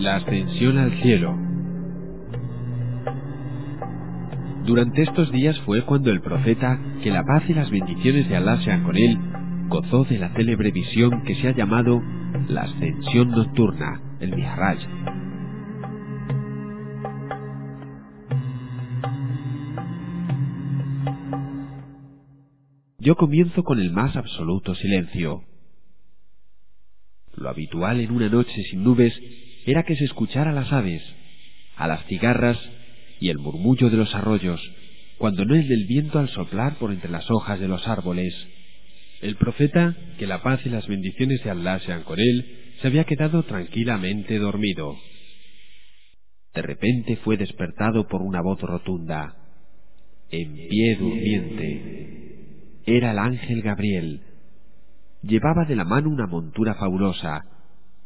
La ascensión al cielo. Durante estos días fue cuando el profeta, que la paz y las bendiciones de Alá sean con él, gozó de la célebre visión que se ha llamado la ascensión nocturna, el Mihraj. Yo comienzo con el más absoluto silencio. Lo habitual en una noche sin nubes era que se escuchara a las aves, a las cigarras y el murmullo de los arroyos, cuando no el del viento al soplar por entre las hojas de los árboles. El profeta, que la paz y las bendiciones de Allah sean con él, se había quedado tranquilamente dormido. De repente fue despertado por una voz rotunda. En pie durmiente. Era el ángel Gabriel. Llevaba de la mano una montura fabulosa,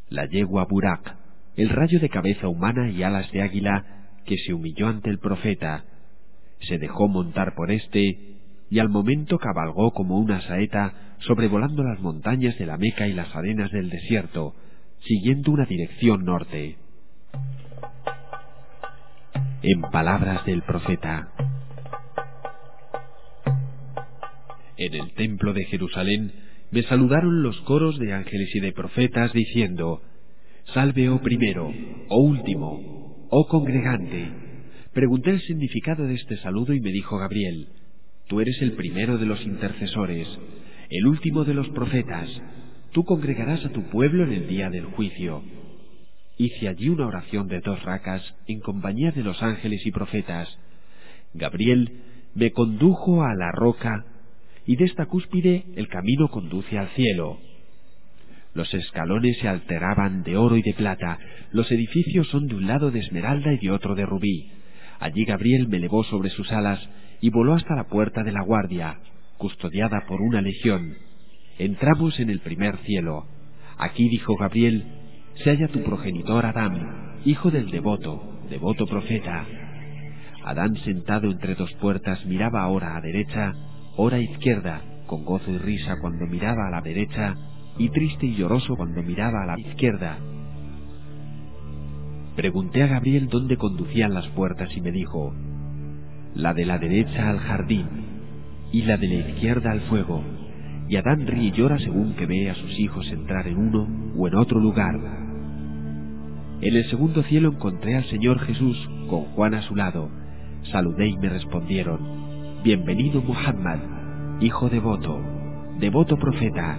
la yegua Burak, el rayo de cabeza humana y alas de águila que se humilló ante el profeta. Se dejó montar por éste y al momento cabalgó como una saeta sobrevolando las montañas de la Meca y las arenas del desierto, siguiendo una dirección norte. En palabras del profeta. En el templo de Jerusalén me saludaron los coros de ángeles y de profetas diciendo, Salve, oh primero, oh último, oh congregante. Pregunté el significado de este saludo y me dijo Gabriel, Tú eres el primero de los intercesores, el último de los profetas. Tú congregarás a tu pueblo en el día del juicio. Hice allí una oración de dos racas en compañía de los ángeles y profetas. Gabriel me condujo a la roca y de esta cúspide el camino conduce al cielo. Los escalones se alteraban de oro y de plata, los edificios son de un lado de esmeralda y de otro de rubí. Allí Gabriel me elevó sobre sus alas y voló hasta la puerta de la guardia, custodiada por una legión. Entramos en el primer cielo. Aquí, dijo Gabriel, se halla tu progenitor Adán, hijo del devoto, devoto profeta. Adán sentado entre dos puertas miraba ahora a derecha ora izquierda, con gozo y risa cuando miraba a la derecha, y triste y lloroso cuando miraba a la izquierda. Pregunté a Gabriel dónde conducían las puertas y me dijo, la de la derecha al jardín y la de la izquierda al fuego, y Adán ríe y llora según que ve a sus hijos entrar en uno o en otro lugar. En el segundo cielo encontré al Señor Jesús con Juan a su lado. Saludé y me respondieron, Bienvenido Muhammad, hijo devoto, devoto profeta.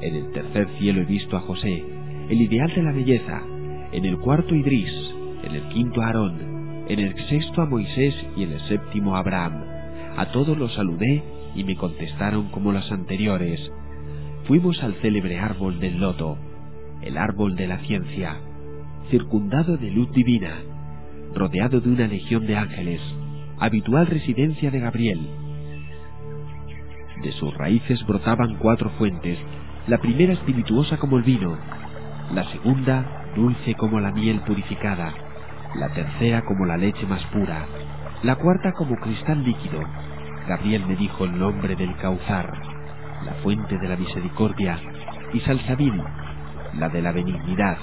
En el tercer cielo he visto a José, el ideal de la belleza, en el cuarto Idris, en el quinto Aarón, en el sexto a Moisés y en el séptimo a Abraham. A todos los saludé y me contestaron como los anteriores. Fuimos al célebre árbol del loto, el árbol de la ciencia, circundado de luz divina, rodeado de una legión de ángeles, habitual residencia de Gabriel. De sus raíces brotaban cuatro fuentes, la primera espirituosa como el vino, la segunda dulce como la miel purificada, la tercera como la leche más pura, la cuarta como cristal líquido. Gabriel me dijo el nombre del Cauzar, la fuente de la misericordia, y Salsabil, la de la benignidad.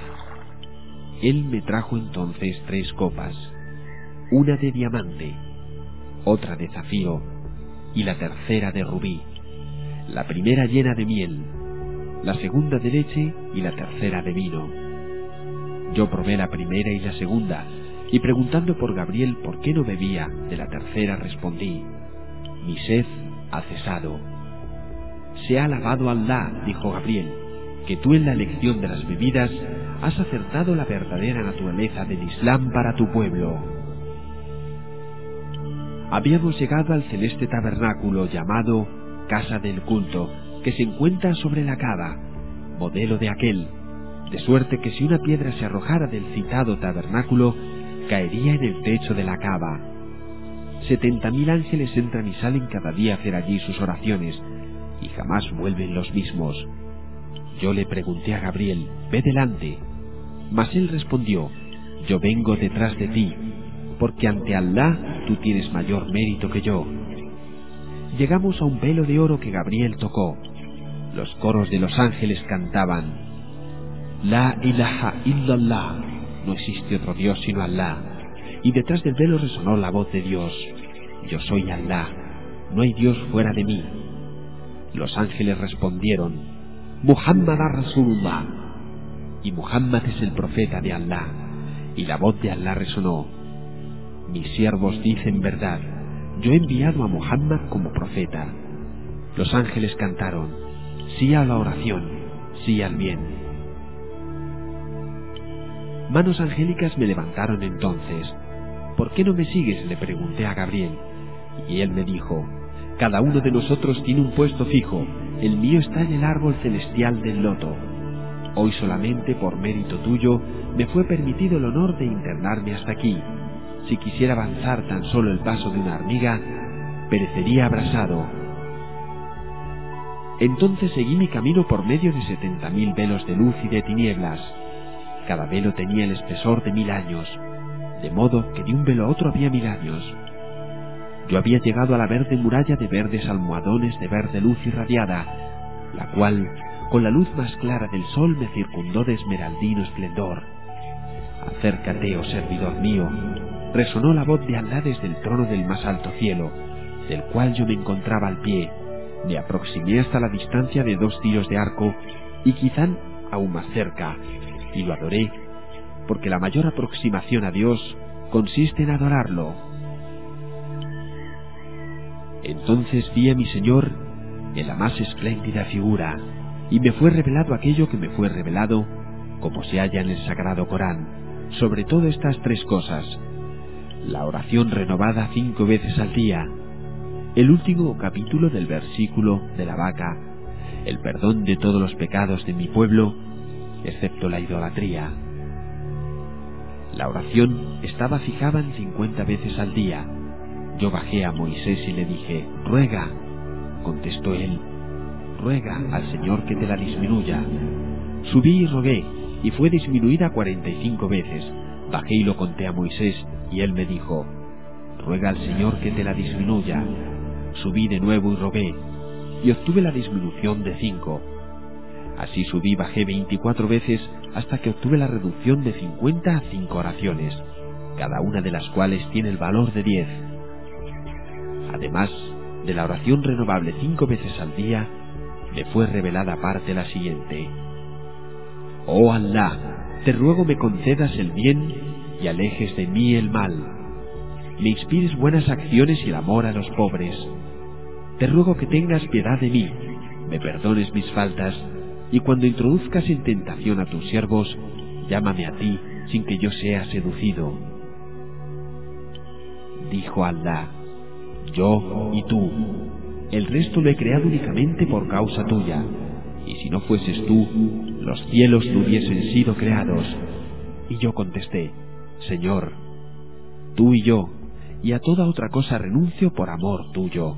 Él me trajo entonces tres copas, una de diamante, otra de zafiro y la tercera de rubí, la primera llena de miel, la segunda de leche y la tercera de vino. Yo probé la primera y la segunda, y preguntando por Gabriel por qué no bebía de la tercera respondí, mi sed ha cesado. Se ha alabado Allah, dijo Gabriel, que tú en la elección de las bebidas has acertado la verdadera naturaleza del Islam para tu pueblo habíamos llegado al celeste tabernáculo llamado Casa del Culto, que se encuentra sobre la cava, modelo de aquel, de suerte que si una piedra se arrojara del citado tabernáculo, caería en el techo de la cava. Setenta mil ángeles entran y salen cada día a hacer allí sus oraciones, y jamás vuelven los mismos. Yo le pregunté a Gabriel, ve delante, mas él respondió, yo vengo detrás de ti, porque ante Allah tú tienes mayor mérito que yo. Llegamos a un velo de oro que Gabriel tocó. Los coros de los ángeles cantaban, La ilaha illallah, no existe otro Dios sino Allah. Y detrás del velo resonó la voz de Dios. Yo soy Allah, no hay Dios fuera de mí. Los ángeles respondieron, Muhammad Rasulullah. Y Muhammad es el profeta de Allah. Y la voz de Allah resonó, Mis siervos dicen verdad, yo he enviado a Muhammad como profeta. Los ángeles cantaron, sí a la oración, sí al bien. Manos angélicas me levantaron entonces. ¿Por qué no me sigues? le pregunté a Gabriel. Y él me dijo, cada uno de nosotros tiene un puesto fijo, el mío está en el árbol celestial del loto. Hoy solamente por mérito tuyo me fue permitido el honor de internarme hasta aquí. Si quisiera avanzar tan solo el paso de una hormiga, perecería abrasado. Entonces seguí mi camino por medio de setenta mil velos de luz y de tinieblas. Cada velo tenía el espesor de mil años, de modo que de un velo a otro había mil años. Yo había llegado a la verde muralla de verdes almohadones de verde luz irradiada, la cual, con la luz más clara del sol, me circundó de esmeraldino esplendor. Acércate, oh servidor mío, resonó la voz de Alá desde el trono del más alto cielo, del cual yo me encontraba al pie. Me aproximé hasta la distancia de dos tiros de arco y quizá aún más cerca, y lo adoré, porque la mayor aproximación a Dios consiste en adorarlo. Entonces vi a mi Señor en la más espléndida figura, y me fue revelado aquello que me fue revelado, como se halla en el Sagrado Corán, sobre todo estas tres cosas. La oración renovada cinco veces al día, el último capítulo del versículo de la vaca, el perdón de todos los pecados de mi pueblo, excepto la idolatría. La oración estaba fijada en cincuenta veces al día, yo bajé a Moisés y le dije, ruega. Contestó él, ruega al Señor que te la disminuya. Subí y rogué, y fue disminuida cuarenta y cinco veces. Bajé y lo conté a Moisés, y él me dijo, ruega al Señor que te la disminuya. Subí de nuevo y rogué, y obtuve la disminución de cinco. Así subí y bajé veinticuatro veces hasta que obtuve la reducción de cincuenta a cinco oraciones, cada una de las cuales tiene el valor de diez. Además de la oración renovable cinco veces al día, me fue revelada aparte la siguiente. Oh Allah, te ruego me concedas el bien y alejes de mí el mal. Me inspires buenas acciones y el amor a los pobres. Te ruego que tengas piedad de mí, me perdones mis faltas, y cuando introduzcas en tentación a tus siervos, llámame a ti sin que yo sea seducido. Dijo Allah, yo y tú. El resto lo he creado únicamente por causa tuya, y si no fueses tú, los cielos no hubiesen sido creados. Y yo contesté, Señor, tú y yo, y a toda otra cosa renuncio por amor tuyo.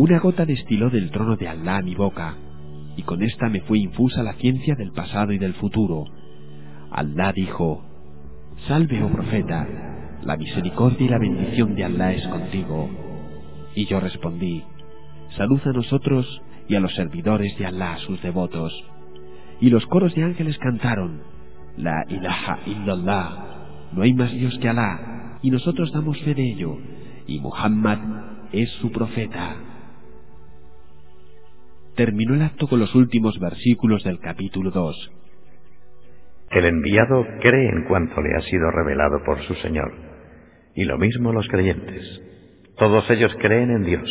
Una gota destiló del trono de Alá a mi boca, y con esta me fue infusa la ciencia del pasado y del futuro. Alá dijo, Salve, oh profeta, la misericordia y la bendición de Allah es contigo. Y yo respondí, salud a nosotros y a los servidores de Allah, sus devotos. Y los coros de ángeles cantaron, La ilaha illallah, no hay más Dios que Allah, y nosotros damos fe de ello, y Muhammad es su profeta. Terminó el acto con los últimos versículos del capítulo 2. El enviado cree en cuanto le ha sido revelado por su Señor, y lo mismo los creyentes. Todos ellos creen en Dios,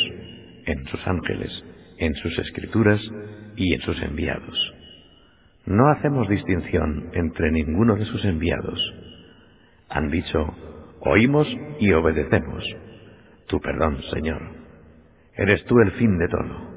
en sus ángeles, en sus escrituras y en sus enviados. No hacemos distinción entre ninguno de sus enviados. Han dicho, oímos y obedecemos. Tu perdón, Señor. Eres tú el fin de todo.